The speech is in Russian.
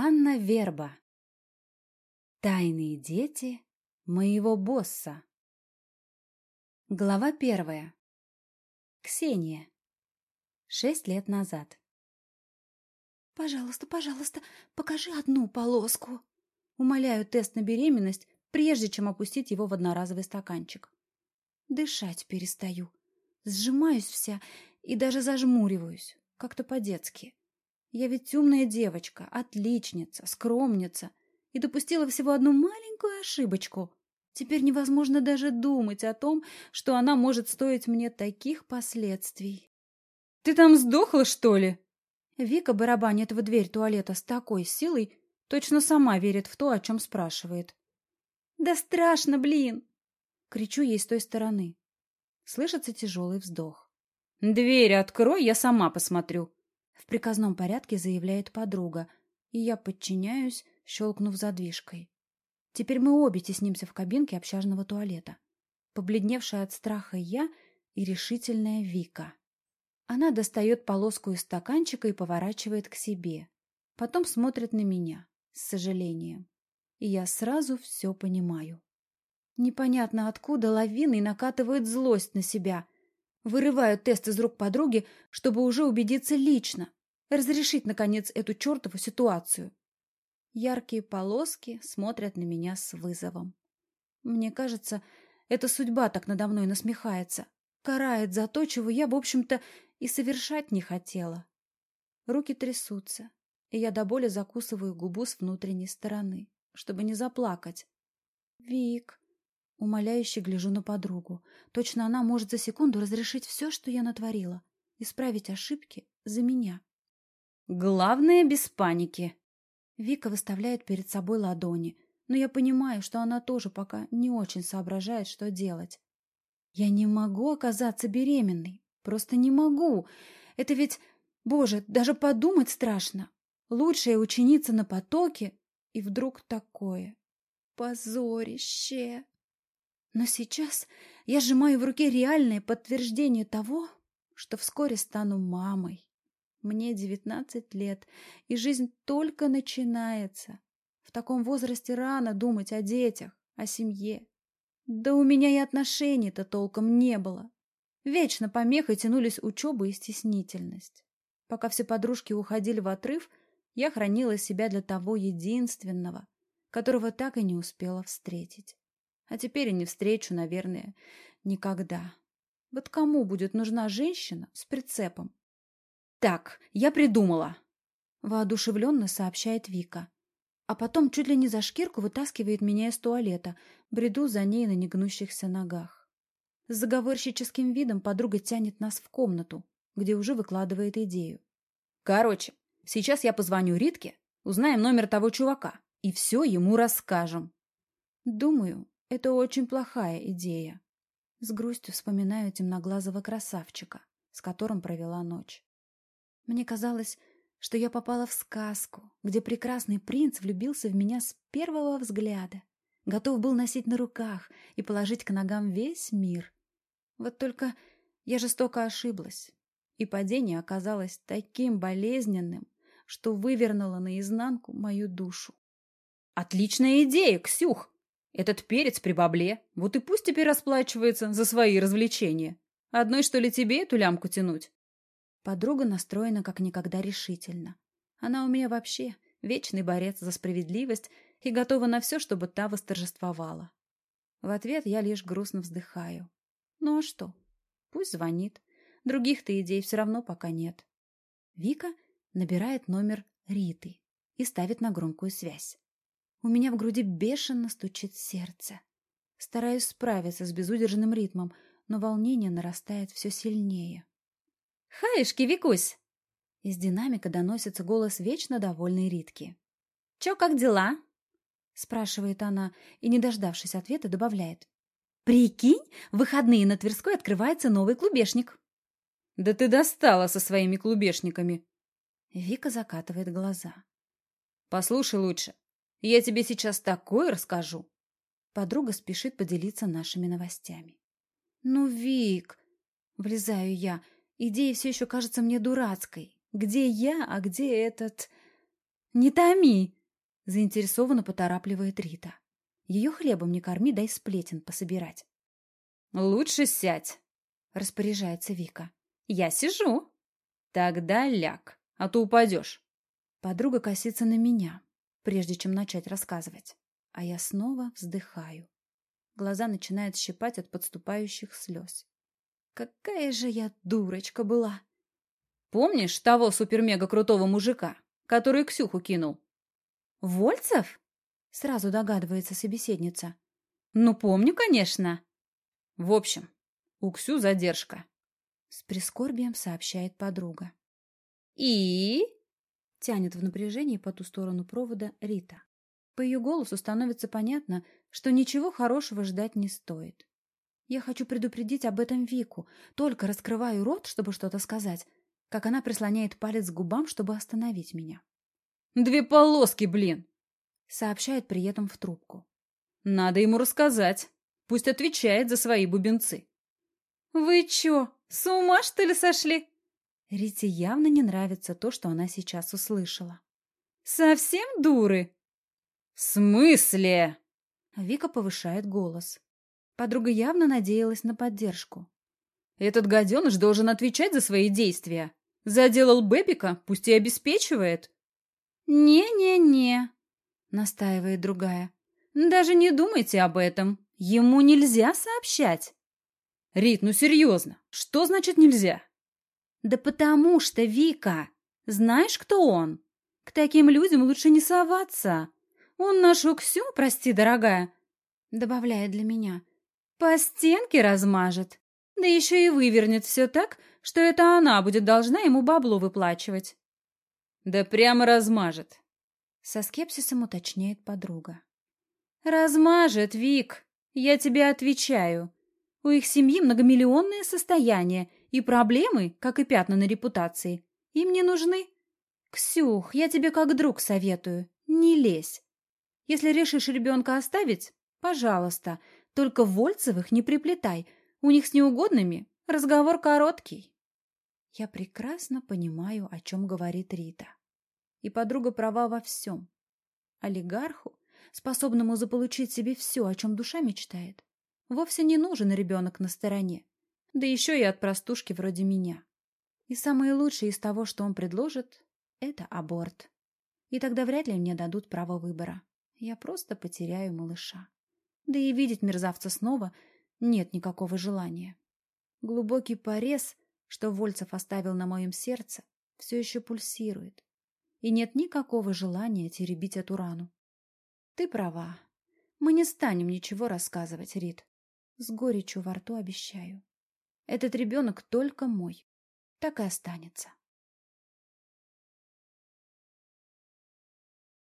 Анна Верба. Тайные дети моего босса. Глава первая. Ксения. Шесть лет назад. «Пожалуйста, пожалуйста, покажи одну полоску!» Умоляю тест на беременность, прежде чем опустить его в одноразовый стаканчик. Дышать перестаю. Сжимаюсь вся и даже зажмуриваюсь, как-то по-детски. Я ведь умная девочка, отличница, скромница и допустила всего одну маленькую ошибочку. Теперь невозможно даже думать о том, что она может стоить мне таких последствий. «Ты там сдохла, что ли?» Вика барабанит в дверь туалета с такой силой, точно сама верит в то, о чем спрашивает. «Да страшно, блин!» Кричу ей с той стороны. Слышится тяжелый вздох. «Дверь открой, я сама посмотрю», в приказном порядке заявляет подруга, и я подчиняюсь, щелкнув задвижкой. Теперь мы обе теснимся в кабинке общажного туалета. Побледневшая от страха я и решительная Вика. Она достает полоску из стаканчика и поворачивает к себе. Потом смотрит на меня с сожалением. И я сразу все понимаю. Непонятно откуда лавиной накатывает злость на себя — Вырываю тест из рук подруги, чтобы уже убедиться лично, разрешить, наконец, эту чертову ситуацию. Яркие полоски смотрят на меня с вызовом. Мне кажется, эта судьба так надо мной насмехается, карает за то, чего я, в общем-то, и совершать не хотела. Руки трясутся, и я до боли закусываю губу с внутренней стороны, чтобы не заплакать. «Вик, Умоляюще гляжу на подругу. Точно она может за секунду разрешить все, что я натворила. Исправить ошибки за меня. Главное, без паники. Вика выставляет перед собой ладони, но я понимаю, что она тоже пока не очень соображает, что делать. Я не могу оказаться беременной. Просто не могу. Это ведь, боже, даже подумать страшно. Лучшая ученица на потоке, и вдруг такое. Позорище. Но сейчас я сжимаю в руке реальное подтверждение того, что вскоре стану мамой. Мне девятнадцать лет, и жизнь только начинается. В таком возрасте рано думать о детях, о семье. Да у меня и отношений-то толком не было. Вечно помехой тянулись учеба и стеснительность. Пока все подружки уходили в отрыв, я хранила себя для того единственного, которого так и не успела встретить. А теперь и не встречу, наверное, никогда. Вот кому будет нужна женщина с прицепом? Так, я придумала. Воодушевленно сообщает Вика. А потом чуть ли не за шкирку вытаскивает меня из туалета, бреду за ней на негнущихся ногах. С заговорщическим видом подруга тянет нас в комнату, где уже выкладывает идею. Короче, сейчас я позвоню Ритке, узнаем номер того чувака и все ему расскажем. Думаю, это очень плохая идея. С грустью вспоминаю темноглазого красавчика, с которым провела ночь. Мне казалось, что я попала в сказку, где прекрасный принц влюбился в меня с первого взгляда, готов был носить на руках и положить к ногам весь мир. Вот только я жестоко ошиблась, и падение оказалось таким болезненным, что вывернуло наизнанку мою душу. «Отличная идея, Ксюх!» Этот перец при бабле, вот и пусть теперь расплачивается за свои развлечения. Одной, что ли, тебе эту лямку тянуть? Подруга настроена как никогда решительно. Она у меня вообще вечный борец за справедливость и готова на все, чтобы та восторжествовала. В ответ я лишь грустно вздыхаю. Ну а что? Пусть звонит. Других-то идей все равно пока нет. Вика набирает номер Риты и ставит на громкую связь. У меня в груди бешено стучит сердце. Стараюсь справиться с безудержным ритмом, но волнение нарастает все сильнее. «Хаишки, Викусь!» Из динамика доносится голос вечно довольной Ритки. «Чё, как дела?» Спрашивает она и, не дождавшись ответа, добавляет. «Прикинь, в выходные на Тверской открывается новый клубешник». «Да ты достала со своими клубешниками!» Вика закатывает глаза. «Послушай лучше, я тебе сейчас такое расскажу. Подруга спешит поделиться нашими новостями. Ну, Вик, влезаю я. Идея все еще кажется мне дурацкой. Где я, а где этот... Не томи!» — заинтересованно поторапливает Рита. «Ее хлебом не корми, дай сплетен пособирать». «Лучше сядь», — распоряжается Вика. «Я сижу». «Тогда ляг, а то упадешь». Подруга косится на меня, прежде чем начать рассказывать. А я снова вздыхаю. Глаза начинают щипать от подступающих слез. Какая же я дурочка была! Помнишь того супер-мега-крутого мужика, который Ксюху кинул? Вольцев? Сразу догадывается собеседница. Ну, помню, конечно. В общем, у Ксю задержка. С прискорбием сообщает подруга. И? Тянет в напряжении по ту сторону провода Рита. По ее голосу становится понятно, что ничего хорошего ждать не стоит. Я хочу предупредить об этом Вику, только раскрываю рот, чтобы что-то сказать, как она прислоняет палец к губам, чтобы остановить меня. «Две полоски, блин!» сообщает при этом в трубку. «Надо ему рассказать. Пусть отвечает за свои бубенцы». «Вы чё, с ума, что ли, сошли?» Рите явно не нравится то, что она сейчас услышала. «Совсем дуры?» «В смысле?» Вика повышает голос. Подруга явно надеялась на поддержку. «Этот гаденыш должен отвечать за свои действия. Заделал Бэбика, пусть и обеспечивает». «Не-не-не», — настаивает другая. «Даже не думайте об этом. Ему нельзя сообщать». «Рит, ну серьезно, что значит нельзя?» «Да потому что, Вика, знаешь, кто он? К таким людям лучше не соваться. Он нашу Ксю, прости, дорогая, добавляет для меня, по стенке размажет. Да еще и вывернет все так, что это она будет должна ему бабло выплачивать. Да прямо размажет. Со скепсисом уточняет подруга. Размажет, Вик, я тебе отвечаю. У их семьи многомиллионное состояние, и проблемы, как и пятна на репутации, им не нужны. Ксюх, я тебе как друг советую, не лезь. Если решишь ребенка оставить, пожалуйста, только Вольцевых не приплетай, у них с неугодными разговор короткий. Я прекрасно понимаю, о чем говорит Рита. И подруга права во всем. Олигарху, способному заполучить себе все, о чем душа мечтает, вовсе не нужен ребенок на стороне да еще и от простушки вроде меня. И самое лучшее из того, что он предложит, это аборт. И тогда вряд ли мне дадут право выбора. Я просто потеряю малыша. Да и видеть мерзавца снова нет никакого желания. Глубокий порез, что Вольцев оставил на моем сердце, все еще пульсирует. И нет никакого желания теребить эту рану. Ты права. Мы не станем ничего рассказывать, Рит. С горечью во рту обещаю. Этот ребенок только мой. Так и останется.